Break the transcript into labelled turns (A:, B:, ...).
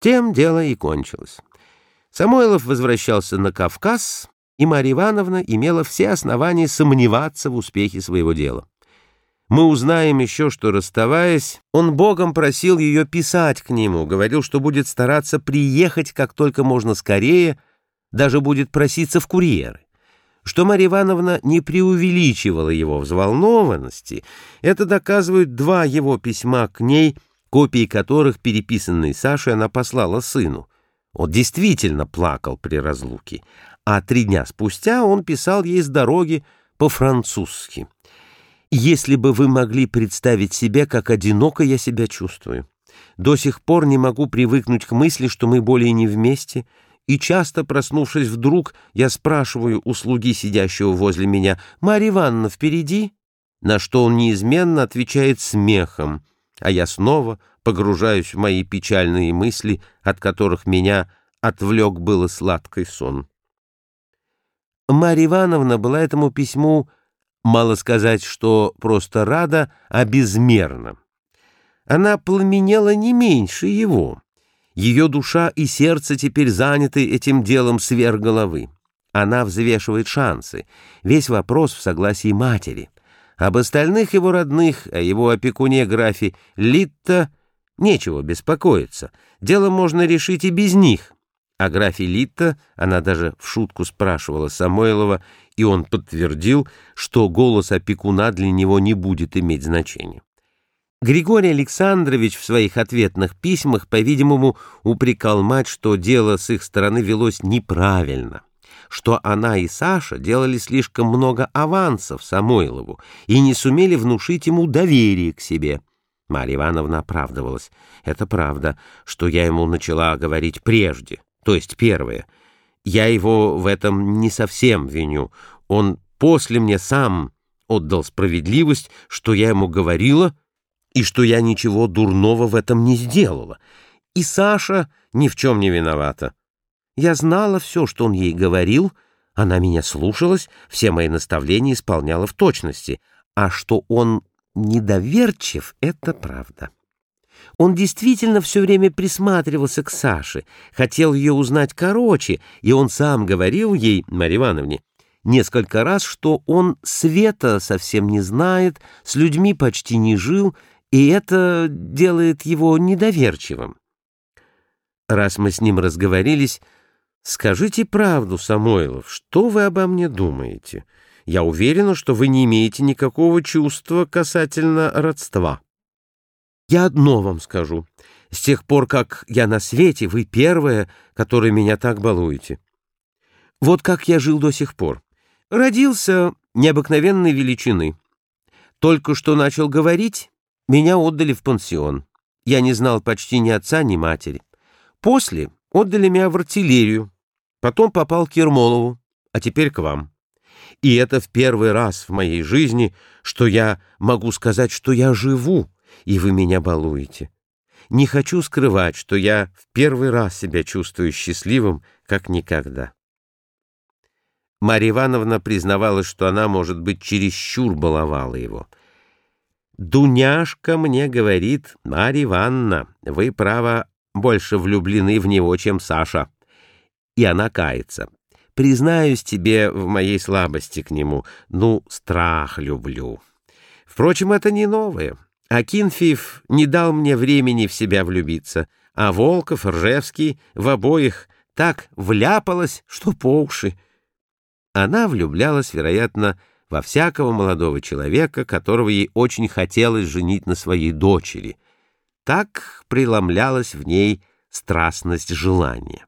A: Тем дело и кончилось. Самойлов возвращался на Кавказ, и Марья Ивановна имела все основания сомневаться в успехе своего дела. Мы узнаем еще, что, расставаясь, он Богом просил ее писать к нему, говорил, что будет стараться приехать как только можно скорее, даже будет проситься в курьеры. Что Марья Ивановна не преувеличивала его взволнованности, это доказывают два его письма к ней, копии которых, переписанные Сашей, она послала сыну. Он действительно плакал при разлуке, а три дня спустя он писал ей с дороги по-французски. «Если бы вы могли представить себе, как одиноко я себя чувствую. До сих пор не могу привыкнуть к мысли, что мы более не вместе, и часто, проснувшись вдруг, я спрашиваю у слуги, сидящего возле меня, «Марья Ивановна, впереди?» На что он неизменно отвечает смехом, а я снова погружаюсь в мои печальные мысли, от которых меня отвлек было сладкий сон. Марья Ивановна была этому письму, мало сказать, что просто рада, а безмерно. Она пламенела не меньше его. Ее душа и сердце теперь заняты этим делом сверх головы. Она взвешивает шансы. Весь вопрос в согласии матери. Об остальных его родных, о его опекуне графе Литта нечего беспокоиться. Дело можно решить и без них. О графе Литта она даже в шутку спрашивала Самойлова, и он подтвердил, что голос опекуна для него не будет иметь значения. Григорий Александрович в своих ответных письмах, по-видимому, упрекал мать, что дело с их стороны велось неправильно, что она и Саша делали слишком много авансов Самойлову и не сумели внушить ему доверие к себе. Марья Ивановна оправдывалась. «Это правда, что я ему начала говорить прежде, то есть первое. Я его в этом не совсем виню. Он после мне сам отдал справедливость, что я ему говорила — и что я ничего дурного в этом не сделала. И Саша ни в чем не виновата. Я знала все, что он ей говорил, она меня слушалась, все мои наставления исполняла в точности, а что он недоверчив — это правда. Он действительно все время присматривался к Саше, хотел ее узнать короче, и он сам говорил ей, Марье Ивановне, несколько раз, что он света совсем не знает, с людьми почти не жил, и это делает его недоверчивым. Раз мы с ним разговорились, скажите правду, Самойлов, что вы обо мне думаете? Я уверена, что вы не имеете никакого чувства касательно родства. Я одно вам скажу. С тех пор, как я на свете, вы первая, которая меня так балуете. Вот как я жил до сих пор. Родился необыкновенной величины. Только что начал говорить, меня отдали в пансион. Я не знал почти ни отца, ни матери. После отдали меня в артиллерию. Потом попал к Ермолову, а теперь к вам. И это в первый раз в моей жизни, что я могу сказать, что я живу, и вы меня балуете. Не хочу скрывать, что я в первый раз себя чувствую счастливым, как никогда. Марья Ивановна признавалась, что она, может быть, чересчур баловала его — Дуняшка мне говорит, Марья Ивановна, вы, право, больше влюблены в него, чем Саша. И она кается. Признаюсь тебе в моей слабости к нему. Ну, страх люблю. Впрочем, это не новое. Акинфиев не дал мне времени в себя влюбиться, а Волков, Ржевский в обоих так вляпалась, что по уши. Она влюблялась, вероятно, во всякого молодого человека, которого ей очень хотелось женить на своей дочери. Так преломлялась в ней страстность желания.